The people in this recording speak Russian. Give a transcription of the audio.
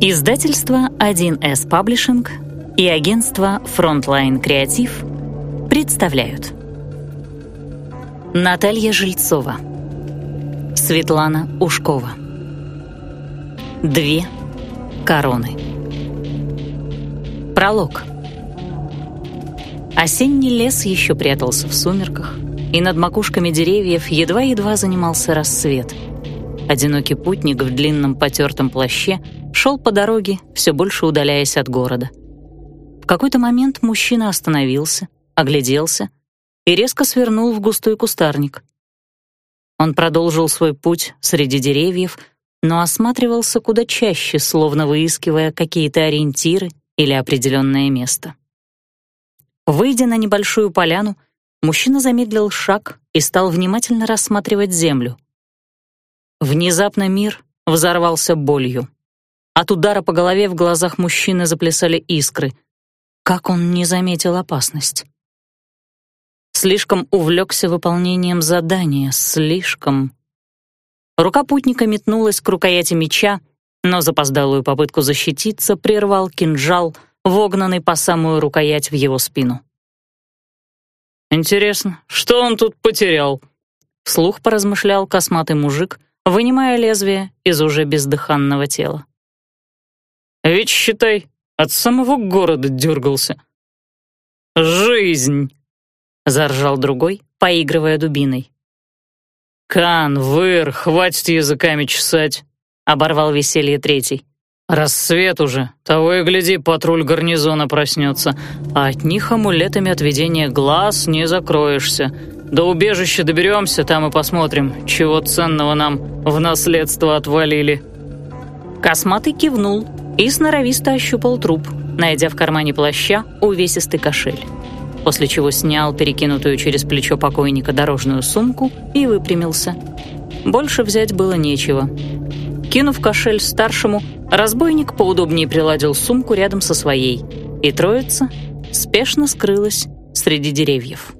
Издательство 1С Паблишинг и агентство Frontline Креатив представляют. Наталья Жильцова Светлана Ушкова. Две короны. Пролог. Осенний лес еще прятался в сумерках, и над макушками деревьев едва-едва занимался рассвет. Одинокий путник в длинном потертом плаще шел по дороге, все больше удаляясь от города. В какой-то момент мужчина остановился, огляделся и резко свернул в густой кустарник. Он продолжил свой путь среди деревьев, но осматривался куда чаще, словно выискивая какие-то ориентиры или определенное место. Выйдя на небольшую поляну, мужчина замедлил шаг и стал внимательно рассматривать землю. Внезапно мир взорвался болью. От удара по голове в глазах мужчины заплясали искры. Как он не заметил опасность? Слишком увлекся выполнением задания, слишком. Рука путника метнулась к рукояти меча, но запоздалую попытку защититься прервал кинжал — вогнанный по самую рукоять в его спину. «Интересно, что он тут потерял?» Вслух поразмышлял косматый мужик, вынимая лезвие из уже бездыханного тела. «Ведь, считай, от самого города дергался. Жизнь!» — заржал другой, поигрывая дубиной. «Кан, выр, хватит языками чесать!» — оборвал веселье третий. Рассвет уже, того и гляди, патруль гарнизона проснется, а от них амулетами отведения глаз не закроешься. До убежища доберемся, там и посмотрим, чего ценного нам в наследство отвалили». Косматый кивнул и сноровисто ощупал труп, найдя в кармане плаща увесистый кошель, после чего снял перекинутую через плечо покойника дорожную сумку и выпрямился. Больше взять было нечего. Кинув кошель старшему, разбойник поудобнее приладил сумку рядом со своей, и троица спешно скрылась среди деревьев.